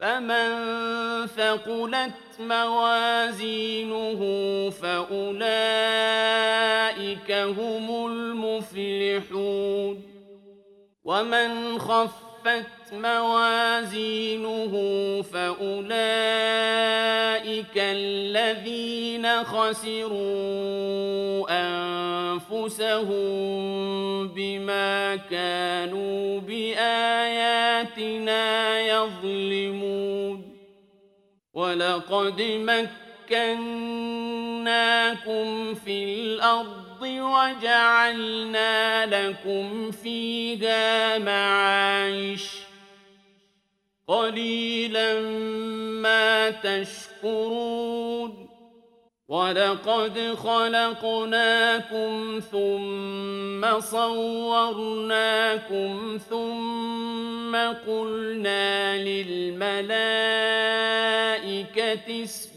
فمن ثقلت موازينه فأولئك هم المفلحون ومن خفت موازينه فأولئك الذين خسروا أنفسهم بما كانوا بآياتنا يظلمون ولقد مكناكم في الأرض وجعلنا لكم فيها معايش. قليلا ما تشكرون. ولقد خلقناكم ثم صورناكم ثم قلنا للملائكة اسجدوا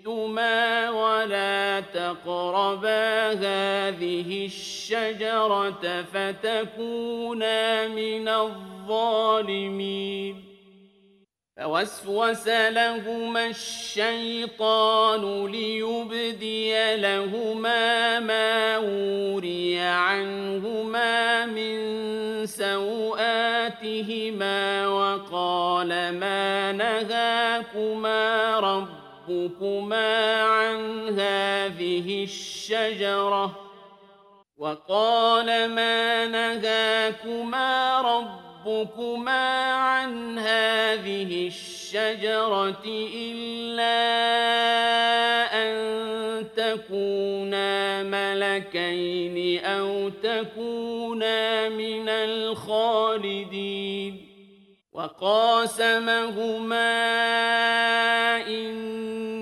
شئتما ولا تقربا هذه الشجرة فتكونا من الظالمين. فوسوس لهما الشيطان ليبدي لهما ما وري عنهما من سوآتهما وقال ما نهاكما ربكما عن هذه الشجرة وقال ما نهاكما ربكما عن هذه الشجرة إلا أن تكونا ملكين أو تكونا من الخالدين وقاسمهما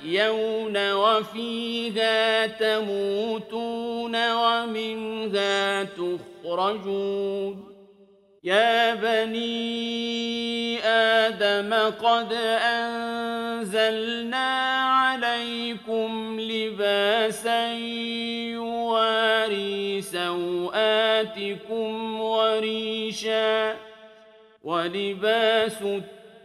تحيون وفيها تموتون ومنها تخرجون يا بني آدم قد أنزلنا عليكم لباسا يواري سوآتكم وريشا ولباس التقوى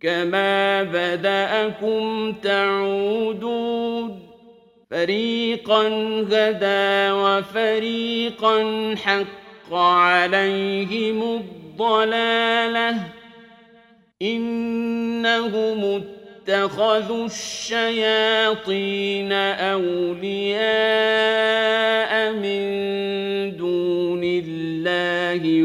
كما بدأكم تعودون فريقا هدى وفريقا حق عليهم الضلاله انهم اتخذوا الشياطين اولياء من دون الله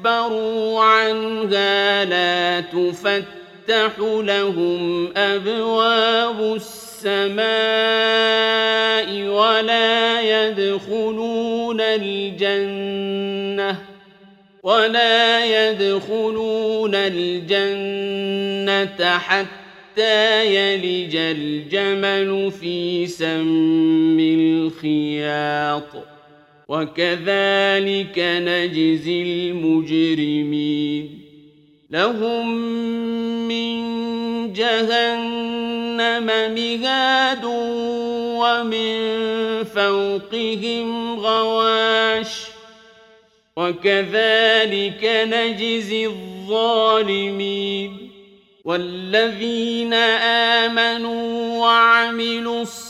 اسْتَكْبَرُوا عَنْهَا لَا تُفَتَّحُ لَهُمْ أَبْوَابُ السَّمَاءِ وَلَا يَدْخُلُونَ الْجَنَّةَ وَلَا يَدْخُلُونَ الْجَنَّةَ حَتَّى يَلِجَ الْجَمَلُ فِي سَمِّ الْخِيَاطِ وكذلك نجزي المجرمين. لهم من جهنم مهاد ومن فوقهم غواش. وكذلك نجزي الظالمين. والذين آمنوا وعملوا الصالحات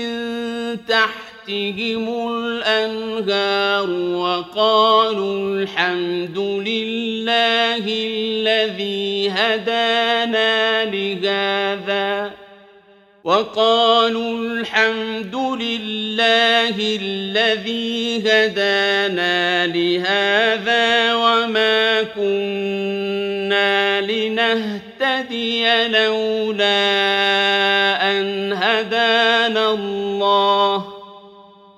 تحتهم الأنهار وقالوا الحمد لله الذي هدانا لهذا. وقالوا الحمد لله الذي هدانا لهذا وما كنا لنهتدي لولا أن هدانا الله.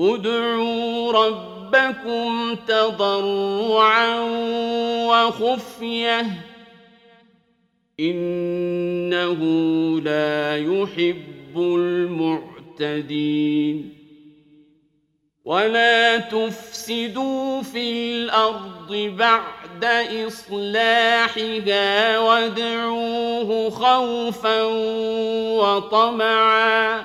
ادعوا ربكم تضرعا وخفية إنه لا يحب المعتدين ولا تفسدوا في الأرض بعد إصلاحها وادعوه خوفا وطمعا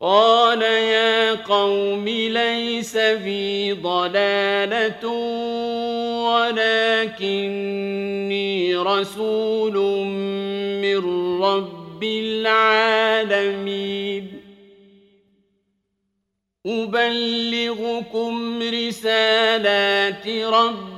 قال يا قوم ليس بي ضلالة ولكني رسول من رب العالمين. أبلغكم رسالات ربي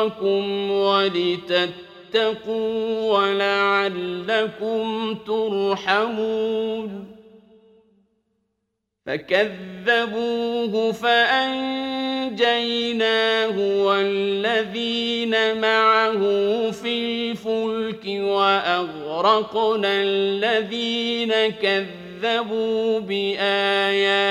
لينذركم ولتتقوا ولعلكم ترحمون فكذبوه فانجيناه والذين معه في الفلك واغرقنا الذين كذبوا باياتنا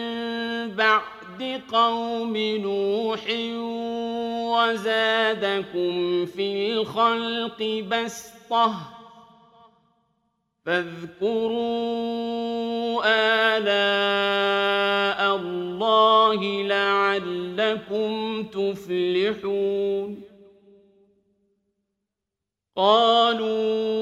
قوم نوح وزادكم في الخلق بسطة فاذكروا آلاء الله لعلكم تفلحون قالوا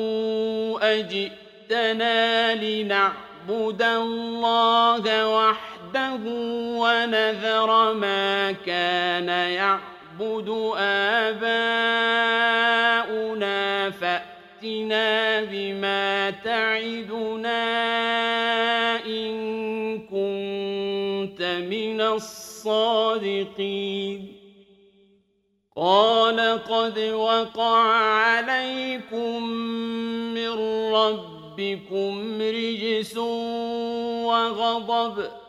أجئتنا لنعبد الله وحده ونذر ما كان يعبد آباؤنا فأتنا بما تعدنا إن كنت من الصادقين. قال قد وقع عليكم من ربكم رجس وغضب.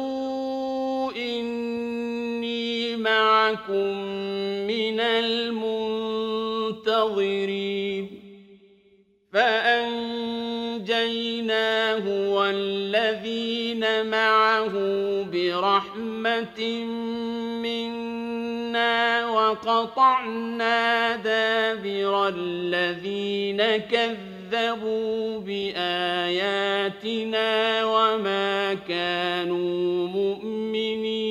معكم من المنتظرين فأنجيناه والذين معه برحمة منا وقطعنا دابر الذين كذبوا بآياتنا وما كانوا مؤمنين.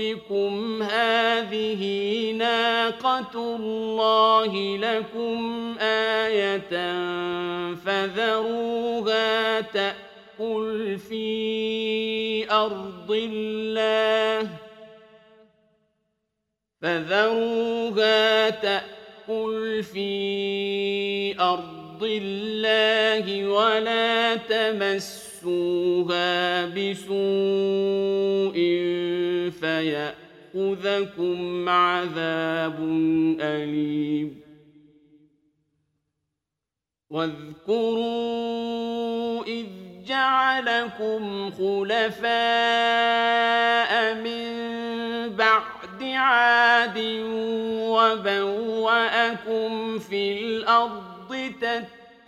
ربكم هذه ناقة الله لكم آية فذروها تأكل في أرض الله فذروها تأكل في أرض الله ولا تمسوها بسوء فيأخذكم عذاب أليم. واذكروا إذ جعلكم خلفاء من بعد عاد وبوأكم في الأرض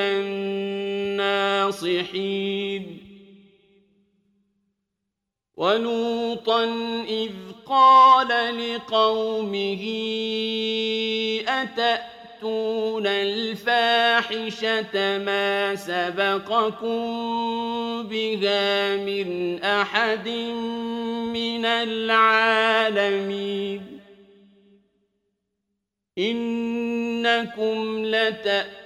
الناصحين. ولوطا إذ قال لقومه أتأتون الفاحشة ما سبقكم بها من أحد من العالمين؟ إنكم لتأتون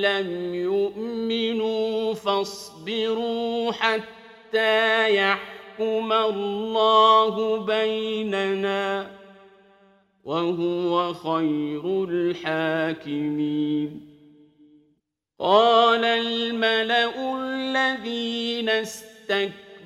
لم يؤمنوا فاصبروا حتى يحكم الله بيننا وهو خير الحاكمين قال الملأ الذين استكبروا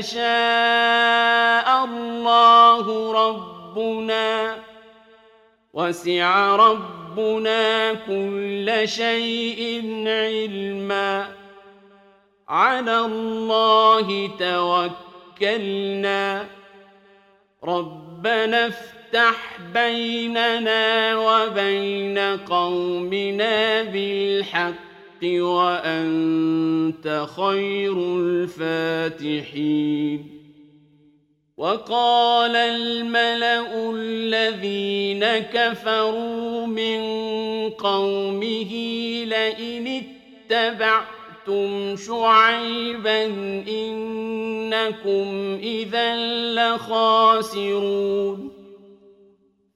يشاء الله ربنا وسع ربنا كل شيء علما. على الله توكلنا. ربنا افتح بيننا وبين قومنا بالحق. وأنت خير الفاتحين. وقال الملأ الذين كفروا من قومه لئن اتبعتم شعيبا إنكم إذا لخاسرون.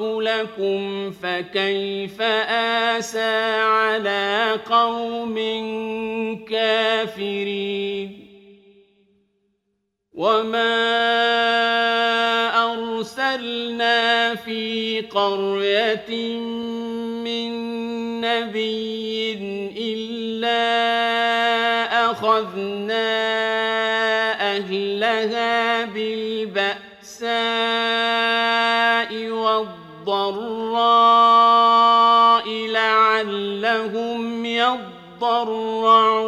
لكم فكيف آسى على قوم كافرين وما أرسلنا في قرية من نبي إلا أخذنا أهلها بالبأساء والضراء لعلهم يضرعون.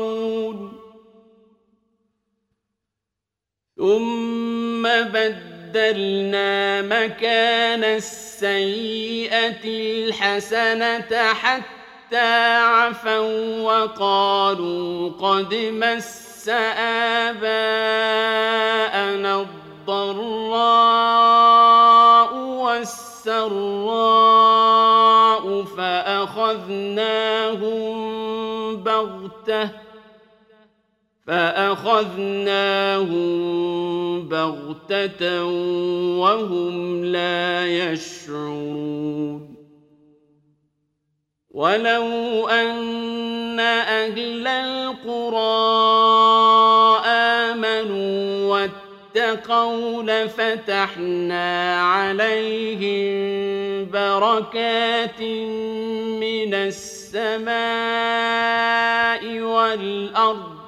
ثم بدلنا مكان السيئة الحسنة حتى عفوا وقالوا قد مس آباءنا الضراء والسراء فأخذناهم بغتة فأخذناهم بغتة وهم لا يشعرون. ولو أن أهل القرى واتقوا لفتحنا عليهم بركات من السماء والأرض.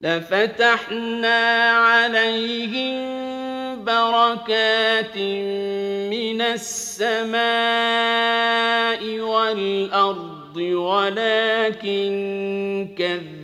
لفتحنا عليهم بركات من السماء والأرض ولكن كذبوا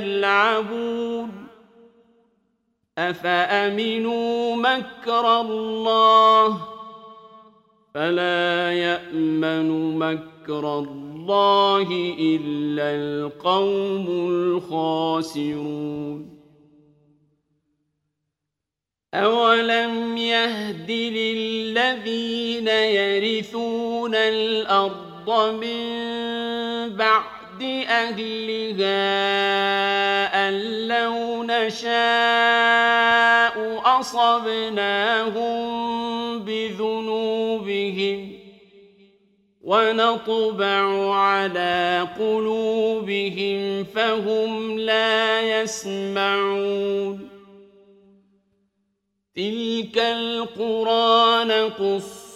يلعبون أفأمنوا مكر الله؟ فلا يأمن مكر الله إلا القوم الخاسرون. أولم يهد للذين يرثون الأرض من بعد أهلها أن لو نشاء أصبناهم بذنوبهم ونطبع على قلوبهم فهم لا يسمعون تلك القرى نقص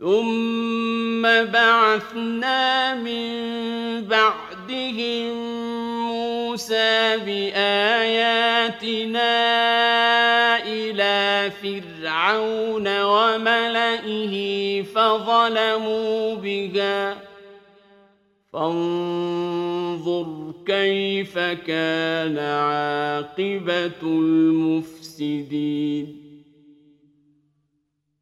ثم بعثنا من بعدهم موسى بآياتنا إلى فرعون وملئه فظلموا بها فانظر كيف كان عاقبة المفسدين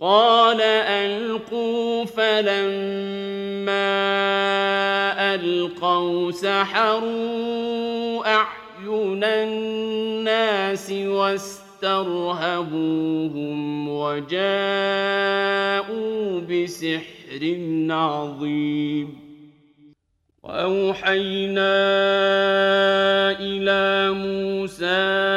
قال ألقوا فلما ألقوا سحروا أعين الناس واسترهبوهم وجاءوا بسحر عظيم. وأوحينا إلى موسى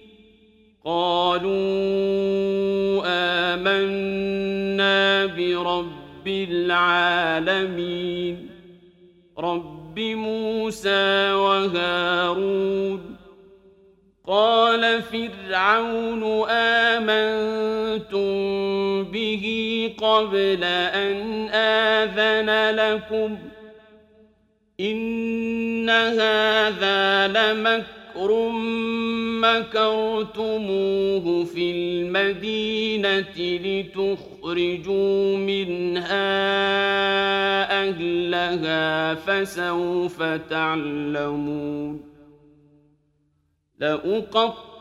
قالوا آمنا برب العالمين رب موسى وهارون. قال فرعون آمنتم به قبل أن آذن لكم؟ إن هذا لمكر مكرتموه في المدينة لتخرجوا منها أهلها فسوف تعلمون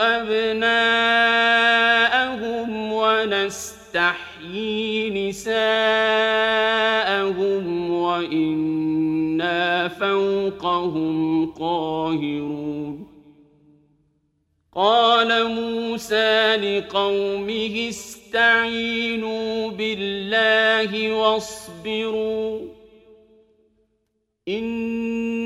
أبناءهم ونستحيي نساءهم وإنا فوقهم قاهرون قال موسى لقومه استعينوا بالله واصبروا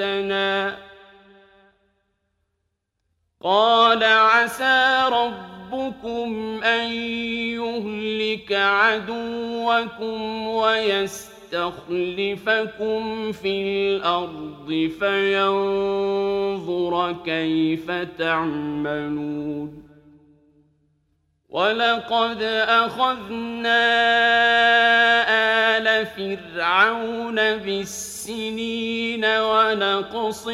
جئتنا قال عسى ربكم أن يهلك عدوكم ويستخلفكم في الأرض فينظر كيف تعملون ولقد أخذنا آل فرعون بالسنين ونقص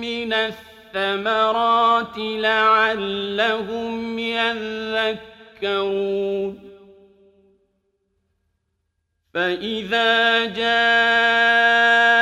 من الثمرات لعلهم يذكرون فإذا جاءتهم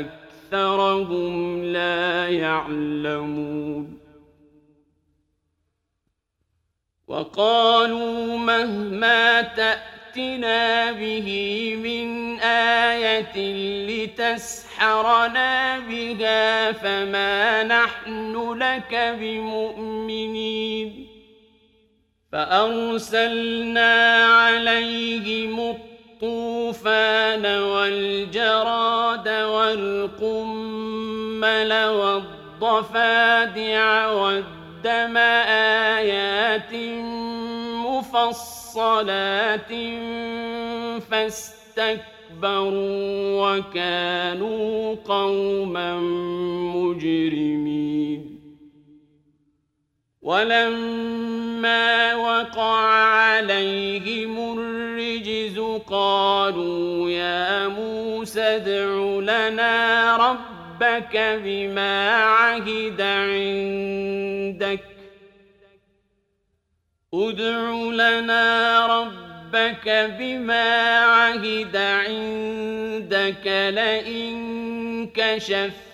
أكثرهم لا يعلمون. وقالوا مهما تأتنا به من آية لتسحرنا بها فما نحن لك بمؤمنين. فأرسلنا عليهم الطوفان والجراد والقمل والضفادع والدين قدم آيات مفصلات فاستكبروا وكانوا قوما مجرمين. ولما وقع عليهم قالوا يا موسى ادع لنا ربك بما عهد عندك. ادع لنا ربك بما عهد عندك لئن كشفت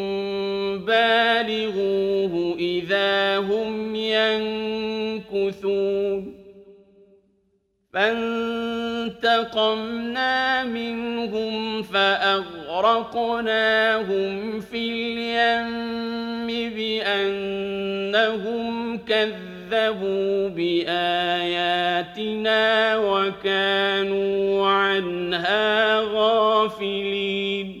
هم ينكثون فانتقمنا منهم فأغرقناهم في اليم بأنهم كذبوا بآياتنا وكانوا عنها غافلين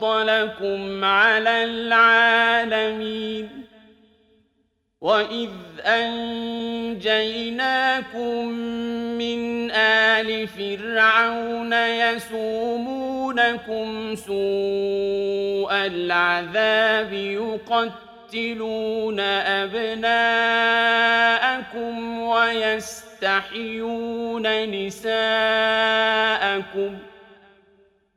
فضلكم على العالمين. وإذ أنجيناكم من آل فرعون يسومونكم سوء العذاب يقتلون أبناءكم ويستحيون نساءكم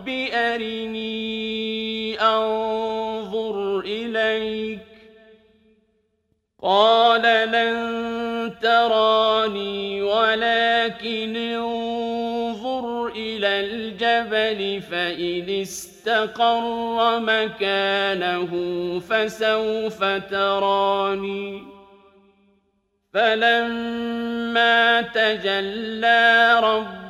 رب أرني أنظر إليك قال لن تراني ولكن انظر إلى الجبل فإن استقر مكانه فسوف تراني فلما تجلى رب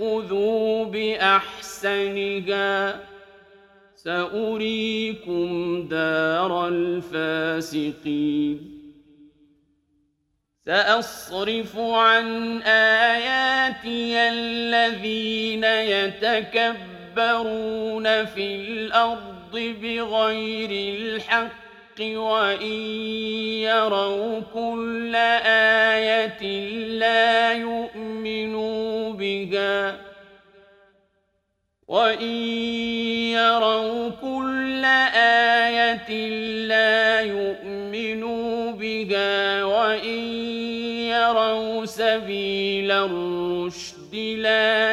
بأحسن أحسنها سأريكم دار الفاسقين سأصرف عن آياتي الذين يتكبرون في الأرض بغير الحق وإن يروا كل آية لا يؤمنوا بها وإن يروا كل آية لا يؤمنوا بها وإن يروا سبيل الرشد لا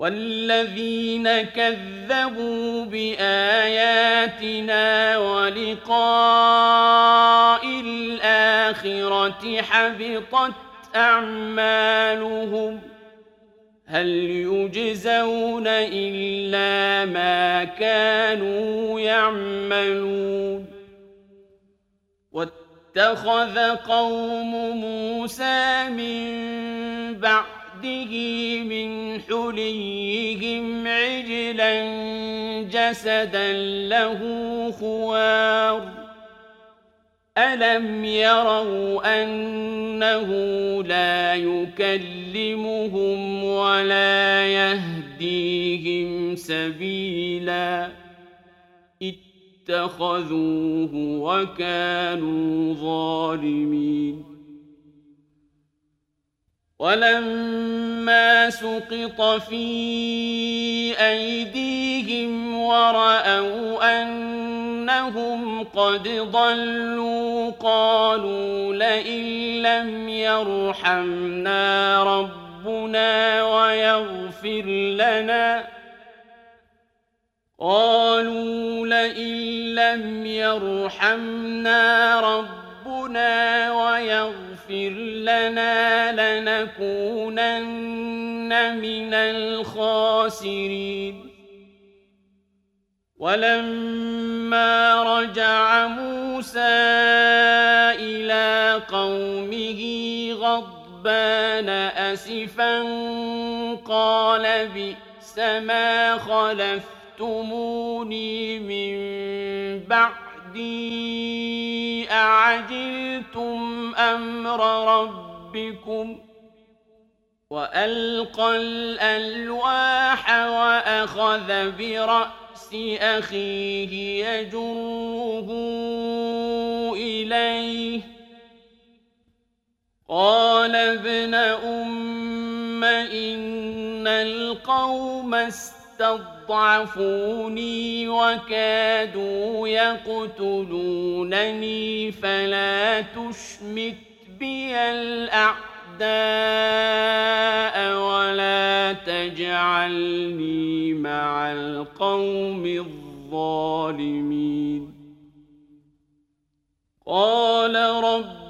والذين كذبوا بآياتنا ولقاء الآخرة حبطت أعمالهم ۖ هل يجزون إلا ما كانوا يعملون واتخذ قوم موسى من بعد بعده من حليهم عجلا جسدا له خوار. ألم يروا أنه لا يكلمهم ولا يهديهم سبيلا. اتخذوه وكانوا ظالمين. ولما سقط في أيديهم ورأوا أنهم قد ضلوا قالوا لئن لم يرحمنا ربنا ويغفر لنا. قالوا لئن لم يرحمنا ربنا ويغفر فاغفر لنا لنكونن من الخاسرين. ولما رجع موسى إلى قومه غضبان أسفا قال بئس ما خلفتموني من بعد بعدي أعجلتم أمر ربكم وألقى الألواح وأخذ برأس أخيه يجره إليه قال ابن أم إن القوم استضعفوني وكادوا يقتلونني فلا تشمت بي الأعداء ولا تجعلني مع القوم الظالمين. قال رب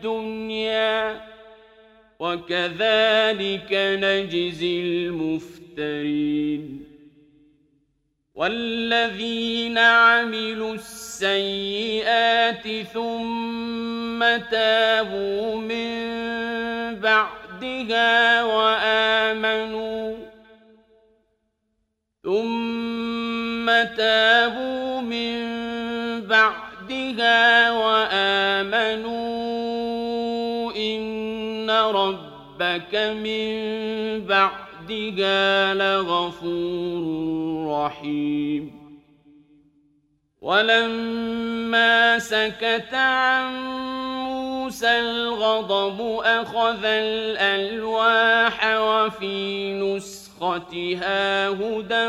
الدنيا وكذلك نجزي المفترين والذين عملوا السيئات ثم تابوا من بعدها وآمنوا ثم تابوا من بعدها وآمنوا ربك من بعدها لغفور رحيم. ولما سكت عن موسى الغضب أخذ الألواح وفي نسختها هدى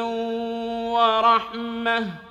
ورحمة.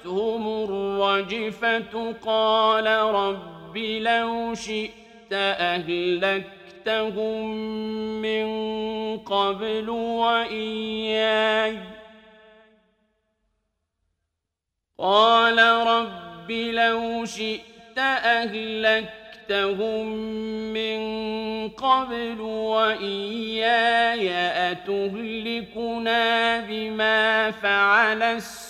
أخذتهم الرجفة قال رب لو شئت أهلكتهم من قبل وإياي. قال رب لو شئت أهلكتهم من قبل وإياي أتهلكنا بما فعل السوء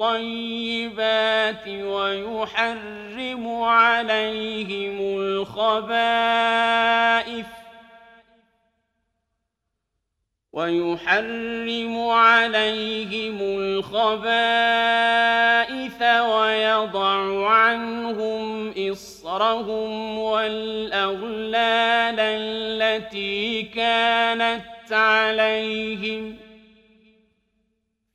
الطيبات ويحرم عليهم الخبائث ويحرم عليهم الخبائث ويضع عنهم إصرهم والأغلال التي كانت عليهم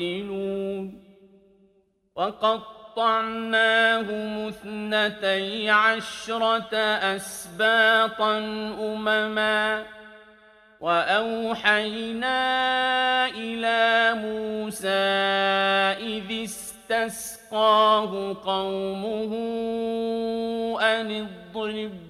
يعدلون وقطعناهم اثنتي عشرة أسباطا أمما وأوحينا إلى موسى إذ استسقاه قومه أن اضرب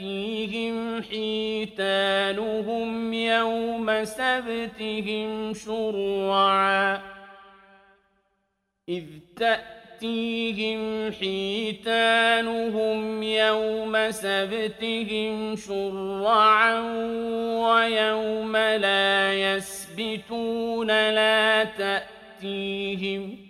تأتيهم حيتانهم يوم سبتهم شرعا. إذ تأتيهم حيتانهم يوم سبتهم شرعا ويوم لا يسبتون لا تأتيهم ۖ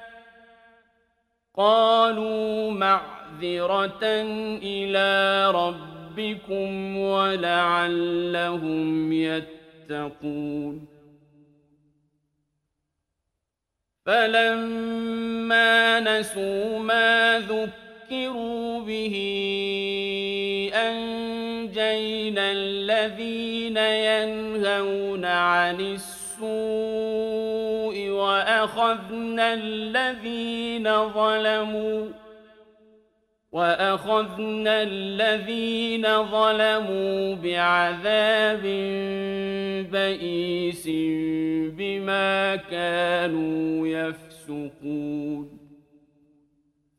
قالوا معذرة إلى ربكم ولعلهم يتقون. فلما نسوا ما ذكروا به أنجينا الذين ينهون عن السوء وأخذنا الذين ظلموا وأخذنا الذين ظلموا بعذاب بئيس بما كانوا يفسقون.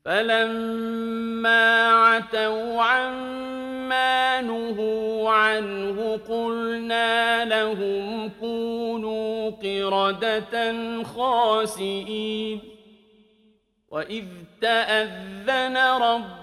فلما عتوا عما نهوا عنه قلنا لهم كونوا قردة خاسئين وإذ تأذن ربهم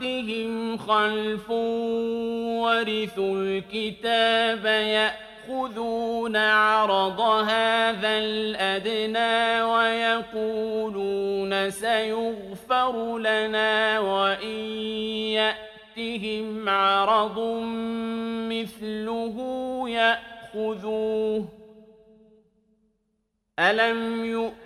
بعدهم خلف ورثوا الكتاب يأخذون عرض هذا الأدنى ويقولون سيغفر لنا وإن يأتهم عرض مثله يأخذوه ألم يؤمنوا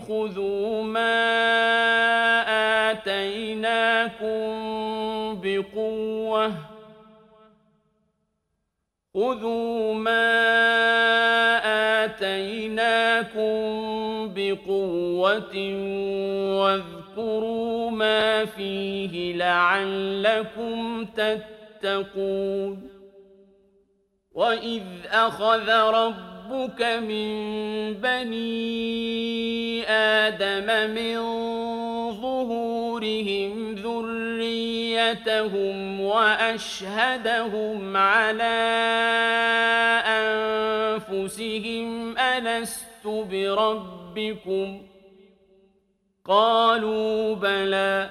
خذوا ما آتيناكم بقوة خذوا ما آتيناكم بقوة واذكروا ما فيه لعلكم تتقون وإذ أخذ ربكم ربك من بني آدم من ظهورهم ذريتهم وأشهدهم على أنفسهم ألست بربكم قالوا بلى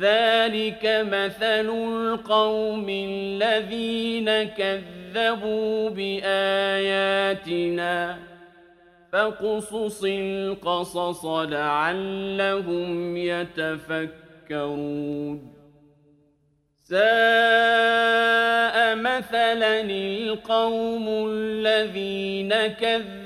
ذلك مثل القوم الذين كذبوا بآياتنا فاقصص القصص لعلهم يتفكرون ساء مثلا القوم الذين كذبوا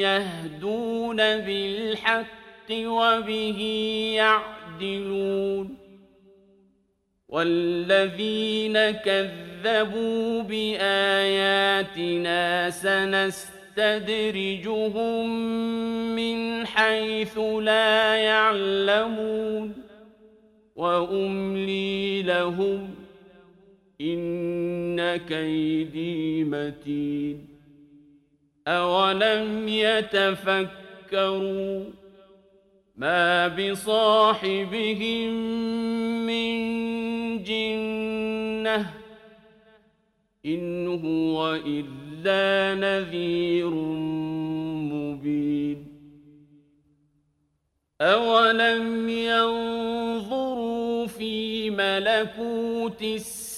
يهدون بالحق وبه يعدلون. والذين كذبوا بآياتنا سنستدرجهم من حيث لا يعلمون. وأملي لهم إن كيدي متين. أولم يتفكروا ما بصاحبهم من جنة إن هو إلا نذير مبين أولم ينظروا في ملكوت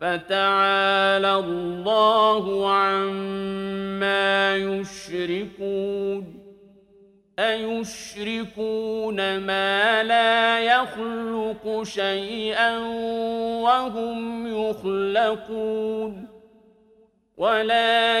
فتعالى الله عما يشركون أيشركون ما لا يخلق شيئا وهم يخلقون ولا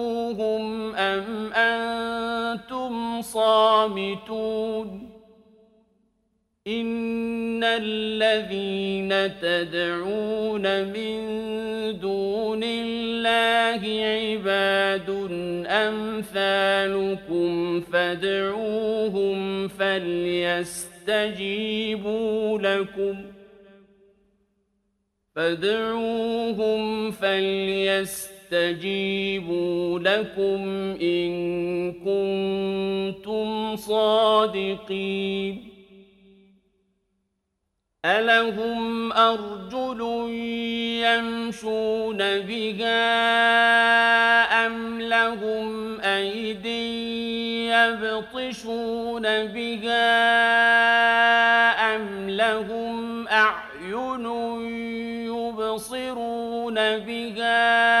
صامتون إن الذين تدعون من دون الله عباد أمثالكم فادعوهم فليستجيبوا لكم ۖ فادعوهم فليستجيبوا لكم إن كنتم صادقين. ألهم أرجل يمشون بها أم لهم أيد يبطشون بها أم لهم أعين يبصرون بها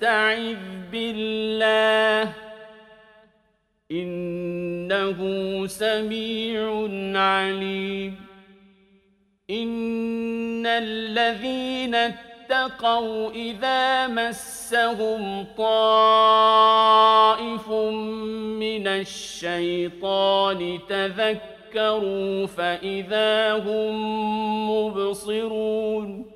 فاستعذ بالله إنه سميع عليم. إن الذين اتقوا إذا مسهم طائف من الشيطان تذكروا فإذا هم مبصرون.